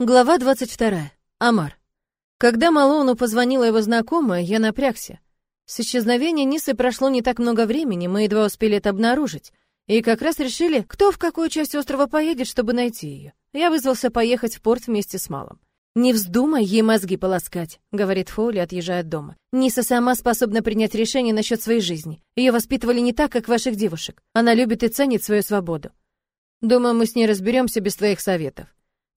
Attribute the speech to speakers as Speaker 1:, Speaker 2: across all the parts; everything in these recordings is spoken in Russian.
Speaker 1: Глава 22. Амар. Когда Малону позвонила его знакомая, я напрягся. С исчезновения Нисы прошло не так много времени, мы едва успели это обнаружить. И как раз решили, кто в какую часть острова поедет, чтобы найти ее. Я вызвался поехать в порт вместе с Малом. «Не вздумай ей мозги полоскать», — говорит Фоули, отъезжая от дома. «Ниса сама способна принять решение насчет своей жизни. Ее воспитывали не так, как ваших девушек. Она любит и ценит свою свободу. Думаю, мы с ней разберемся без твоих советов.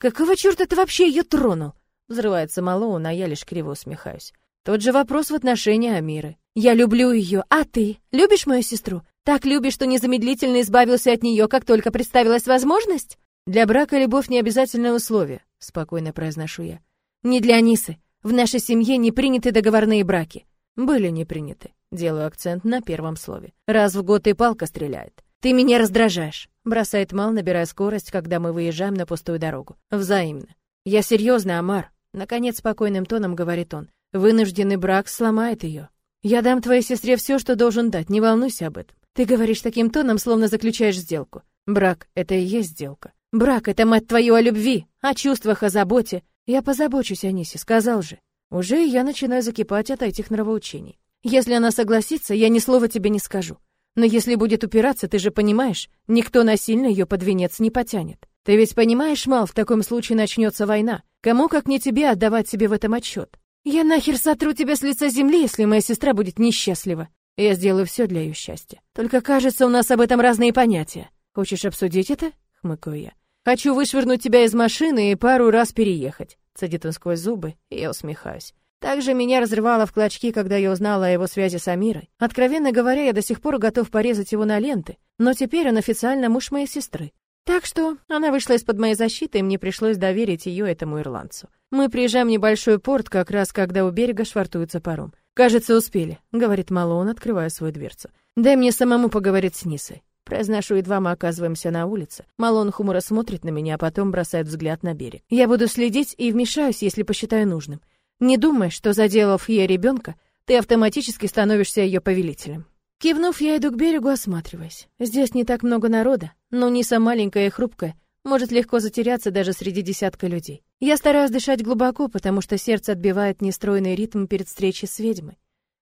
Speaker 1: «Какого черта ты вообще ее тронул?» Взрывается Малоун, а я лишь криво усмехаюсь. Тот же вопрос в отношении Амиры. «Я люблю ее, а ты? Любишь мою сестру? Так любишь, что незамедлительно избавился от нее, как только представилась возможность?» «Для брака любовь не обязательное условие», — спокойно произношу я. «Не для Анисы. В нашей семье не приняты договорные браки». «Были не приняты». Делаю акцент на первом слове. «Раз в год и палка стреляет». «Ты меня раздражаешь», — бросает Мал, набирая скорость, когда мы выезжаем на пустую дорогу. «Взаимно». «Я серьезно, Амар», — наконец спокойным тоном говорит он. «Вынужденный брак сломает ее. Я дам твоей сестре все, что должен дать, не волнуйся об этом. Ты говоришь таким тоном, словно заключаешь сделку. Брак — это и есть сделка. Брак — это, мать твою, о любви, о чувствах, о заботе. Я позабочусь о Нисе, сказал же. Уже я начинаю закипать от этих нравоучений. Если она согласится, я ни слова тебе не скажу. Но если будет упираться, ты же понимаешь, никто насильно ее под венец не потянет. Ты ведь понимаешь, Мал, в таком случае начнется война. Кому, как не тебе, отдавать себе в этом отчет? Я нахер сотру тебя с лица земли, если моя сестра будет несчастлива. Я сделаю все для ее счастья. Только кажется, у нас об этом разные понятия. Хочешь обсудить это? Хмыкаю я. Хочу вышвырнуть тебя из машины и пару раз переехать. Цедит он сквозь зубы, и я усмехаюсь. Также меня разрывало в клочки, когда я узнала о его связи с Амирой. Откровенно говоря, я до сих пор готов порезать его на ленты, но теперь он официально муж моей сестры. Так что она вышла из-под моей защиты, и мне пришлось доверить ее этому ирландцу. Мы приезжаем в небольшой порт, как раз когда у берега швартуется паром. «Кажется, успели», — говорит Малон, открывая свою дверцу. «Дай мне самому поговорить с Нисой». Произношу, едва мы оказываемся на улице. Малон хмуро смотрит на меня, а потом бросает взгляд на берег. Я буду следить и вмешаюсь, если посчитаю нужным. Не думай, что заделав ей ребенка, ты автоматически становишься ее повелителем. Кивнув, я иду к берегу, осматриваясь. Здесь не так много народа, но Ниса маленькая и хрупкая, может легко затеряться даже среди десятка людей. Я стараюсь дышать глубоко, потому что сердце отбивает нестройный ритм перед встречей с ведьмой.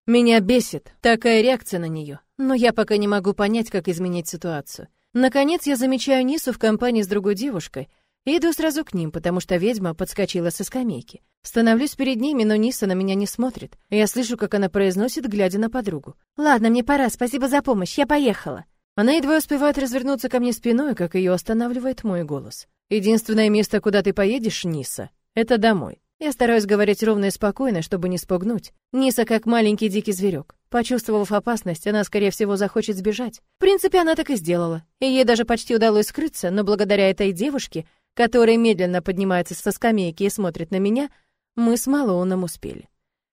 Speaker 1: Меня бесит такая реакция на нее, но я пока не могу понять, как изменить ситуацию. Наконец я замечаю Нису в компании с другой девушкой, Иду сразу к ним, потому что ведьма подскочила со скамейки. Становлюсь перед ними, но Ниса на меня не смотрит. Я слышу, как она произносит, глядя на подругу. «Ладно, мне пора, спасибо за помощь, я поехала». Она едва успевает развернуться ко мне спиной, как ее останавливает мой голос. «Единственное место, куда ты поедешь, Ниса, это домой». Я стараюсь говорить ровно и спокойно, чтобы не спугнуть. Ниса как маленький дикий зверек. Почувствовав опасность, она, скорее всего, захочет сбежать. В принципе, она так и сделала. И ей даже почти удалось скрыться, но благодаря этой девушке который медленно поднимается со скамейки и смотрит на меня, мы с Малоуном успели.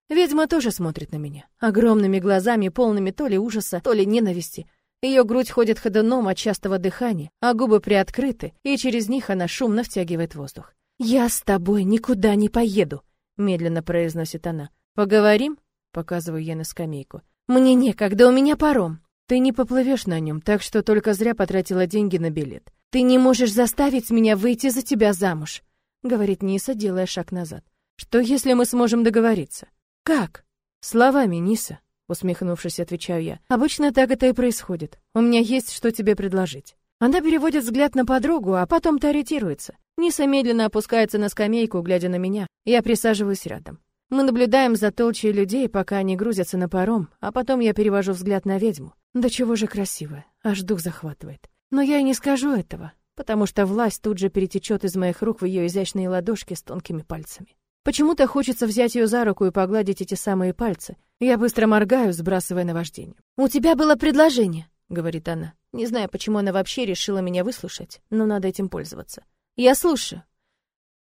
Speaker 1: Ведьма тоже смотрит на меня, огромными глазами, полными то ли ужаса, то ли ненависти. Ее грудь ходит ходуном от частого дыхания, а губы приоткрыты, и через них она шумно втягивает воздух. «Я с тобой никуда не поеду», — медленно произносит она. «Поговорим?» — показываю я на скамейку. «Мне некогда, у меня паром». «Ты не поплывешь на нем, так что только зря потратила деньги на билет. Ты не можешь заставить меня выйти за тебя замуж, говорит Ниса, делая шаг назад. Что если мы сможем договориться? Как? Словами, Ниса, усмехнувшись, отвечаю я. Обычно так это и происходит. У меня есть что тебе предложить. Она переводит взгляд на подругу, а потом то ориентируется. Ниса медленно опускается на скамейку, глядя на меня. Я присаживаюсь рядом. Мы наблюдаем за толчей людей, пока они грузятся на паром, а потом я перевожу взгляд на ведьму. Да чего же красивая, аж дух захватывает. Но я и не скажу этого, потому что власть тут же перетечет из моих рук в ее изящные ладошки с тонкими пальцами. Почему-то хочется взять ее за руку и погладить эти самые пальцы. Я быстро моргаю, сбрасывая наваждение. «У тебя было предложение», — говорит она. Не знаю, почему она вообще решила меня выслушать, но надо этим пользоваться. «Я слушаю».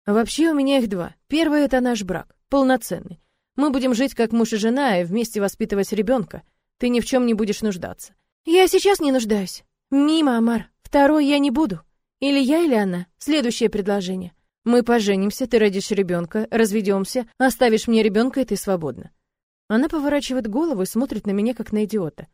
Speaker 1: «Вообще у меня их два. Первый — это наш брак, полноценный. Мы будем жить как муж и жена и вместе воспитывать ребенка. Ты ни в чем не будешь нуждаться». «Я сейчас не нуждаюсь. Мимо, Амар. Второй я не буду. Или я, или она. Следующее предложение. Мы поженимся, ты родишь ребенка, разведемся, оставишь мне ребенка, и ты свободна. Она поворачивает голову и смотрит на меня, как на идиота.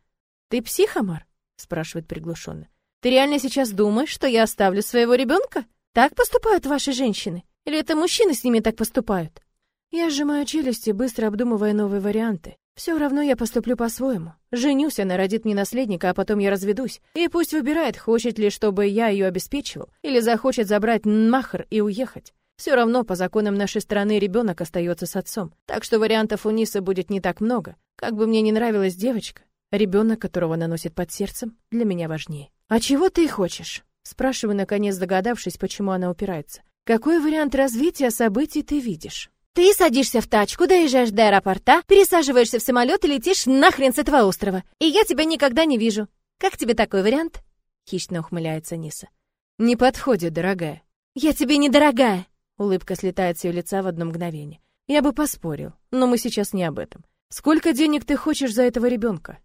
Speaker 1: «Ты псих, Амар?» — спрашивает приглушенно. «Ты реально сейчас думаешь, что я оставлю своего ребенка? Так поступают ваши женщины? Или это мужчины с ними так поступают? Я сжимаю челюсти, быстро обдумывая новые варианты. Все равно я поступлю по-своему. Женюсь, она родит мне наследника, а потом я разведусь. И пусть выбирает, хочет ли, чтобы я ее обеспечивал, или захочет забрать махр и уехать. Все равно по законам нашей страны ребенок остается с отцом. Так что вариантов у Нисы будет не так много. Как бы мне не нравилась девочка, ребенок, которого она носит под сердцем, для меня важнее. А чего ты хочешь? Спрашиваю, наконец догадавшись, почему она упирается. Какой вариант развития событий ты видишь?
Speaker 2: Ты садишься в тачку, доезжаешь до аэропорта, пересаживаешься в самолет и летишь нахрен с этого острова. И я тебя никогда не вижу. Как тебе такой вариант? Хищно ухмыляется Ниса.
Speaker 1: Не подходит, дорогая.
Speaker 2: Я тебе не дорогая.
Speaker 1: Улыбка слетает с ее лица в одно мгновение. Я бы поспорил, но мы сейчас не об этом. Сколько денег ты хочешь за этого ребенка?